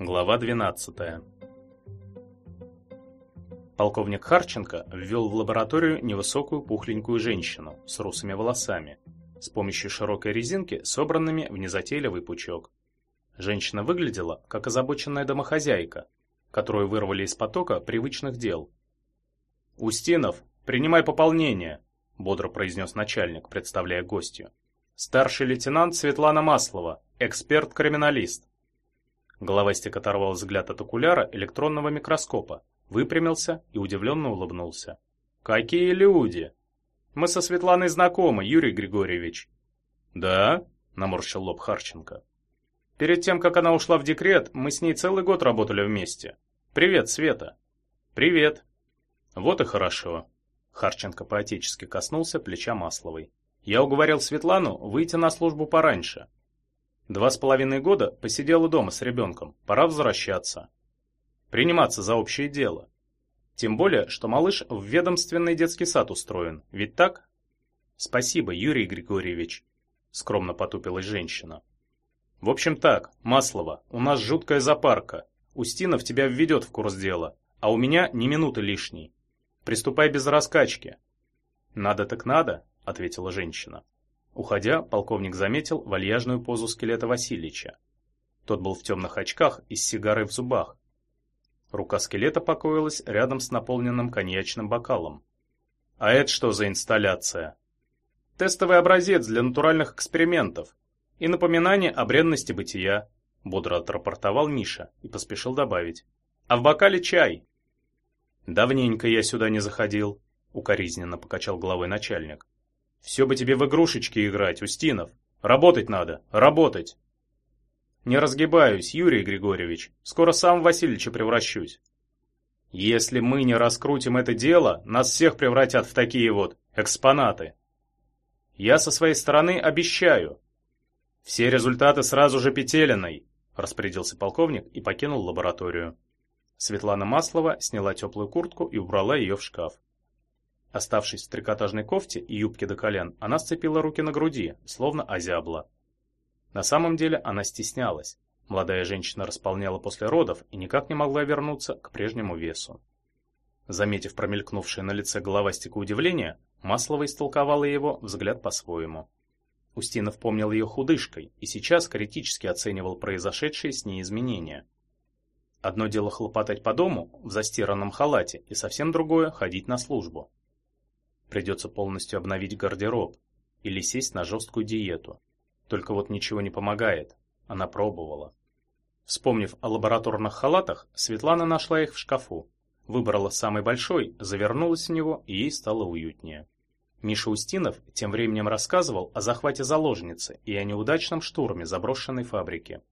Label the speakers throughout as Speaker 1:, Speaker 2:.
Speaker 1: Глава 12. Полковник Харченко ввел в лабораторию невысокую пухленькую женщину с русыми волосами, с помощью широкой резинки, собранными в незатейливый пучок. Женщина выглядела, как озабоченная домохозяйка, которую вырвали из потока привычных дел. «Устинов, принимай пополнение!» — бодро произнес начальник, представляя гостью. «Старший лейтенант Светлана Маслова, эксперт-криминалист». Головастик оторвал взгляд от окуляра электронного микроскопа, выпрямился и удивленно улыбнулся. «Какие люди!» «Мы со Светланой знакомы, Юрий Григорьевич». «Да?» — наморщил лоб Харченко. «Перед тем, как она ушла в декрет, мы с ней целый год работали вместе. Привет, Света». «Привет». «Вот и хорошо». Харченко поотечески коснулся плеча Масловой. «Я уговорил Светлану выйти на службу пораньше. Два с половиной года посидела дома с ребенком, пора возвращаться. Приниматься за общее дело. Тем более, что малыш в ведомственный детский сад устроен, ведь так? Спасибо, Юрий Григорьевич, скромно потупилась женщина. В общем так, Маслова, у нас жуткая запарка. Устинов тебя введет в курс дела, а у меня ни минуты лишней. Приступай без раскачки. Надо так надо, ответила женщина. Уходя, полковник заметил вальяжную позу скелета Васильича. Тот был в темных очках и с сигарой в зубах. Рука скелета покоилась рядом с наполненным коньячным бокалом. А это что за инсталляция? Тестовый образец для натуральных экспериментов и напоминание о бренности бытия, бодро отрапортовал Миша и поспешил добавить. А в бокале чай. Давненько я сюда не заходил, укоризненно покачал головой начальник. Все бы тебе в игрушечки играть, Устинов. Работать надо, работать. Не разгибаюсь, Юрий Григорьевич. Скоро сам в Васильевича превращусь. Если мы не раскрутим это дело, нас всех превратят в такие вот экспонаты. Я со своей стороны обещаю. Все результаты сразу же Петелиной, распорядился полковник и покинул лабораторию. Светлана Маслова сняла теплую куртку и убрала ее в шкаф. Оставшись в трикотажной кофте и юбке до колен, она сцепила руки на груди, словно озябла. На самом деле она стеснялась. Молодая женщина располняла после родов и никак не могла вернуться к прежнему весу. Заметив промелькнувшее на лице головастика удивление, Маслова истолковала его взгляд по-своему. Устинов помнил ее худышкой и сейчас критически оценивал произошедшие с ней изменения. Одно дело хлопотать по дому в застиранном халате, и совсем другое ходить на службу. Придется полностью обновить гардероб или сесть на жесткую диету. Только вот ничего не помогает. Она пробовала. Вспомнив о лабораторных халатах, Светлана нашла их в шкафу. Выбрала самый большой, завернулась в него, и ей стало уютнее. Миша Устинов тем временем рассказывал о захвате заложницы и о неудачном штурме заброшенной фабрики.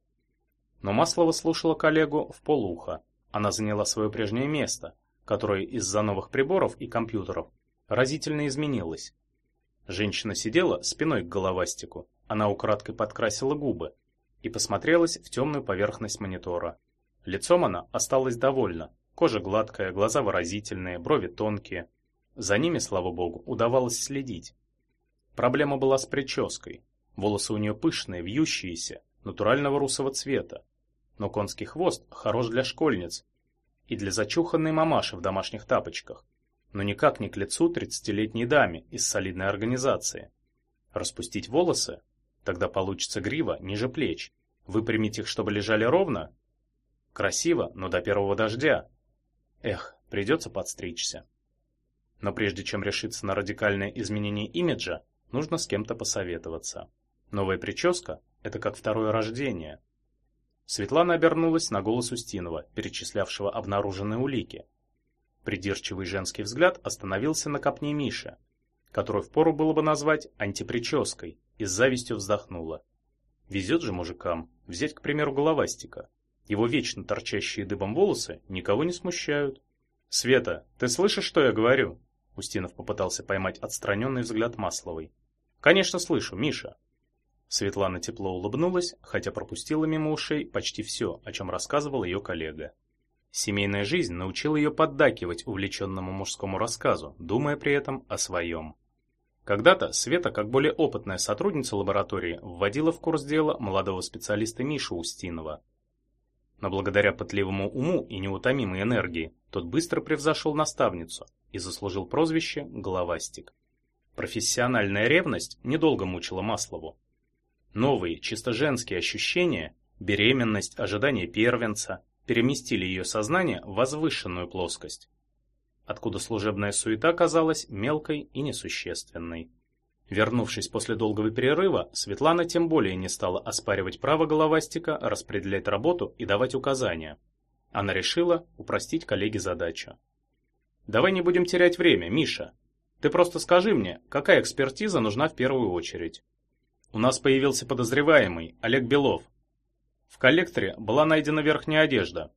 Speaker 1: Но Маслова слушала коллегу в полуха. Она заняла свое прежнее место, которое из-за новых приборов и компьютеров разительно изменилось. Женщина сидела спиной к головастику, она украдкой подкрасила губы и посмотрелась в темную поверхность монитора. Лицом она осталась довольна, кожа гладкая, глаза выразительные, брови тонкие. За ними, слава богу, удавалось следить. Проблема была с прической. Волосы у нее пышные, вьющиеся, натурального русого цвета. Но конский хвост хорош для школьниц и для зачуханной мамаши в домашних тапочках но никак не к лицу тридцатилетней даме из солидной организации. Распустить волосы? Тогда получится грива ниже плеч. Выпрямить их, чтобы лежали ровно? Красиво, но до первого дождя. Эх, придется подстричься. Но прежде чем решиться на радикальное изменение имиджа, нужно с кем-то посоветоваться. Новая прическа – это как второе рождение. Светлана обернулась на голос Устинова, перечислявшего обнаруженные улики – Придирчивый женский взгляд остановился на копне Миши, которую впору было бы назвать антипрической, и с завистью вздохнула. Везет же мужикам взять, к примеру, головастика. Его вечно торчащие дыбом волосы никого не смущают. «Света, ты слышишь, что я говорю?» Устинов попытался поймать отстраненный взгляд Масловой. «Конечно слышу, Миша». Светлана тепло улыбнулась, хотя пропустила мимо ушей почти все, о чем рассказывал ее коллега. Семейная жизнь научила ее поддакивать увлеченному мужскому рассказу, думая при этом о своем. Когда-то Света, как более опытная сотрудница лаборатории, вводила в курс дела молодого специалиста Мишу Устинова. Но благодаря пытливому уму и неутомимой энергии, тот быстро превзошел наставницу и заслужил прозвище «Головастик». Профессиональная ревность недолго мучила Маслову. Новые, чисто женские ощущения, беременность, ожидание первенца, переместили ее сознание в возвышенную плоскость, откуда служебная суета казалась мелкой и несущественной. Вернувшись после долгого перерыва, Светлана тем более не стала оспаривать право головастика распределять работу и давать указания. Она решила упростить коллеге задачу. «Давай не будем терять время, Миша. Ты просто скажи мне, какая экспертиза нужна в первую очередь?» «У нас появился подозреваемый, Олег Белов. В коллекторе была найдена верхняя одежда.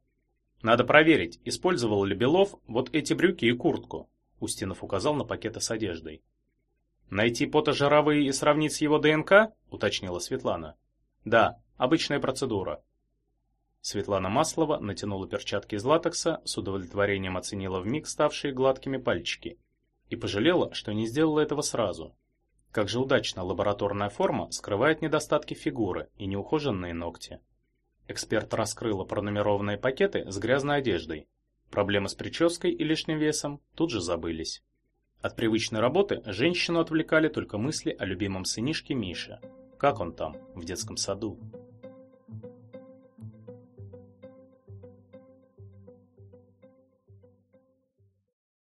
Speaker 1: Надо проверить, использовал ли Белов вот эти брюки и куртку», Устинов указал на пакеты с одеждой. «Найти потожировые и сравнить с его ДНК?» – уточнила Светлана. «Да, обычная процедура». Светлана Маслова натянула перчатки из латекса, с удовлетворением оценила вмиг ставшие гладкими пальчики и пожалела, что не сделала этого сразу. Как же удачно лабораторная форма скрывает недостатки фигуры и неухоженные ногти. Эксперт раскрыла пронумерованные пакеты с грязной одеждой. Проблемы с прической и лишним весом тут же забылись. От привычной работы женщину отвлекали только мысли о любимом сынишке Мише. Как он там, в детском саду?